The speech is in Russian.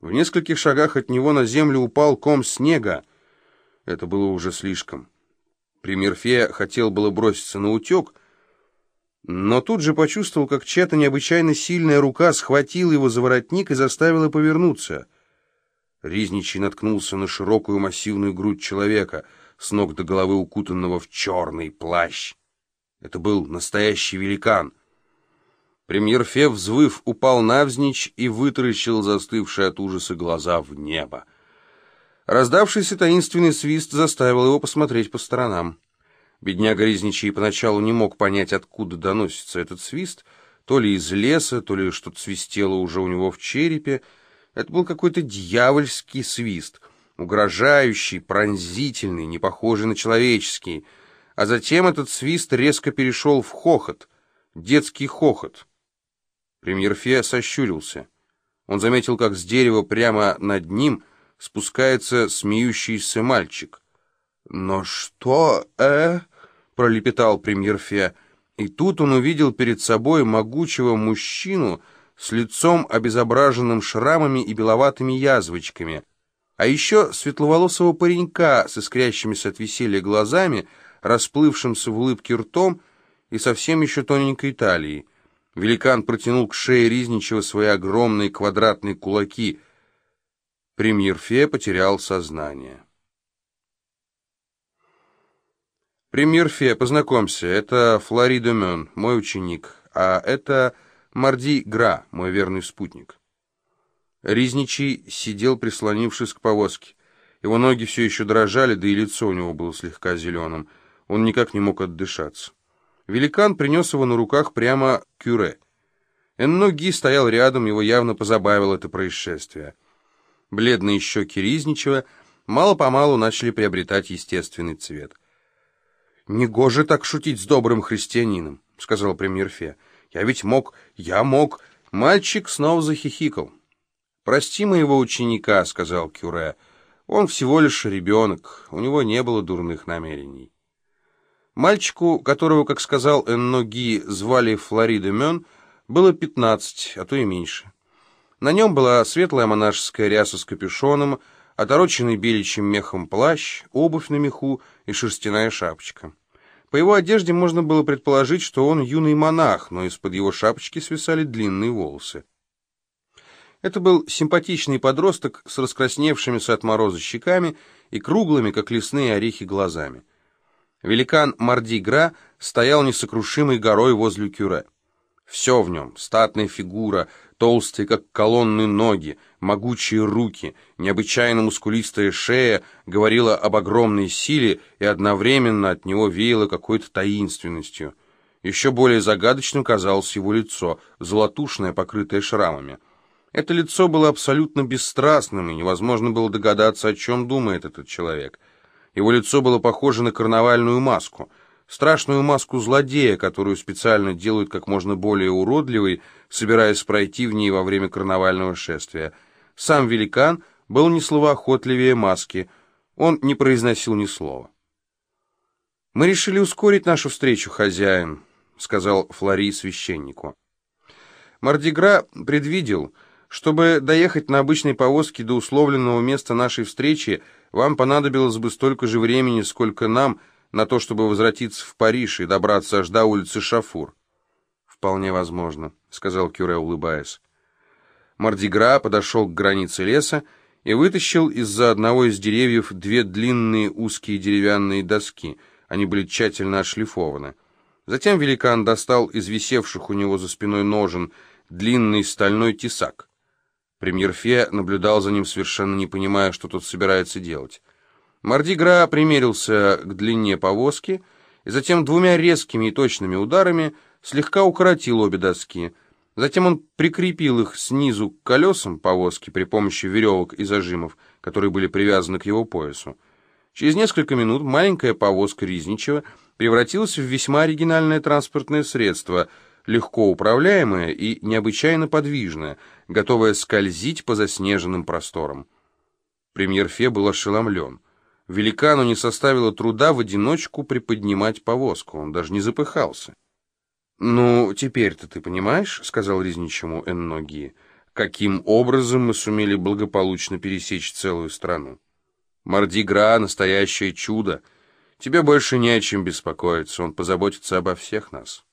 В нескольких шагах от него на землю упал ком снега. Это было уже слишком. Премьер Фе хотел было броситься на утек, но тут же почувствовал, как чья-то необычайно сильная рука схватила его за воротник и заставила повернуться. Ризничий наткнулся на широкую массивную грудь человека, с ног до головы укутанного в черный плащ. Это был настоящий великан. Премьер Фе, взвыв, упал навзничь и вытаращил застывшие от ужаса глаза в небо. Раздавшийся таинственный свист заставил его посмотреть по сторонам. Бедняга Ризничий поначалу не мог понять, откуда доносится этот свист, то ли из леса, то ли что-то свистело уже у него в черепе. Это был какой-то дьявольский свист, угрожающий, пронзительный, не похожий на человеческий. А затем этот свист резко перешел в хохот, детский хохот. Премьер Фе сощурился. Он заметил, как с дерева прямо над ним спускается смеющийся мальчик. «Но что, э?» пролепетал премьер Фе, и тут он увидел перед собой могучего мужчину с лицом, обезображенным шрамами и беловатыми язвочками, а еще светловолосого паренька с искрящимися от веселья глазами, расплывшимся в улыбке ртом и совсем еще тоненькой талией. Великан протянул к шее Ризничего свои огромные квадратные кулаки. Премьер Фе потерял сознание. «Премьер Фе, познакомься, это Флорида Мён, мой ученик, а это Марди Гра, мой верный спутник». Ризничий сидел, прислонившись к повозке. Его ноги все еще дрожали, да и лицо у него было слегка зеленым. Он никак не мог отдышаться. Великан принес его на руках прямо к Кюре. Энно Ги стоял рядом, его явно позабавило это происшествие. Бледные щеки Ризничева мало-помалу начали приобретать естественный цвет. «Негоже так шутить с добрым христианином», — сказал премьер Фе. «Я ведь мог, я мог...» Мальчик снова захихикал. «Прости моего ученика», — сказал Кюре. «Он всего лишь ребенок, у него не было дурных намерений». Мальчику, которого, как сказал Энноги, звали Флорида Мён, было пятнадцать, а то и меньше. На нем была светлая монашеская ряса с капюшоном, отороченный беличьим мехом плащ, обувь на меху и шерстяная шапочка. По его одежде можно было предположить, что он юный монах, но из-под его шапочки свисали длинные волосы. Это был симпатичный подросток с раскрасневшимися от мороза щеками и круглыми, как лесные орехи, глазами. Великан Марди Гра стоял несокрушимой горой возле кюре. Все в нем — статная фигура, толстые, как колонны, ноги, могучие руки, необычайно мускулистая шея говорила об огромной силе и одновременно от него веяло какой-то таинственностью. Еще более загадочным казалось его лицо, золотушное, покрытое шрамами. Это лицо было абсолютно бесстрастным, и невозможно было догадаться, о чем думает этот человек. Его лицо было похоже на карнавальную маску — страшную маску злодея, которую специально делают как можно более уродливой, собираясь пройти в ней во время карнавального шествия. Сам великан был не словоохотливее маски, он не произносил ни слова. «Мы решили ускорить нашу встречу, хозяин», — сказал Флори священнику. Мардигра предвидел, чтобы доехать на обычной повозке до условленного места нашей встречи, вам понадобилось бы столько же времени, сколько нам — на то, чтобы возвратиться в Париж и добраться аж до улицы Шафур. «Вполне возможно», — сказал Кюре, улыбаясь. Мардигра подошел к границе леса и вытащил из-за одного из деревьев две длинные узкие деревянные доски. Они были тщательно отшлифованы. Затем великан достал из висевших у него за спиной ножен длинный стальной тесак. Премьер Фе наблюдал за ним, совершенно не понимая, что тот собирается делать. Мардигра примерился к длине повозки и затем двумя резкими и точными ударами слегка укоротил обе доски. Затем он прикрепил их снизу к колесам повозки при помощи веревок и зажимов, которые были привязаны к его поясу. Через несколько минут маленькая повозка Ризничева превратилась в весьма оригинальное транспортное средство, легко управляемое и необычайно подвижное, готовое скользить по заснеженным просторам. Премьер Фе был ошеломлен. Великану не составило труда в одиночку приподнимать повозку, он даже не запыхался. «Ну, теперь-то ты понимаешь, — сказал Ризничему Энноги, — каким образом мы сумели благополучно пересечь целую страну. Мардигра — настоящее чудо. Тебе больше не о чем беспокоиться, он позаботится обо всех нас».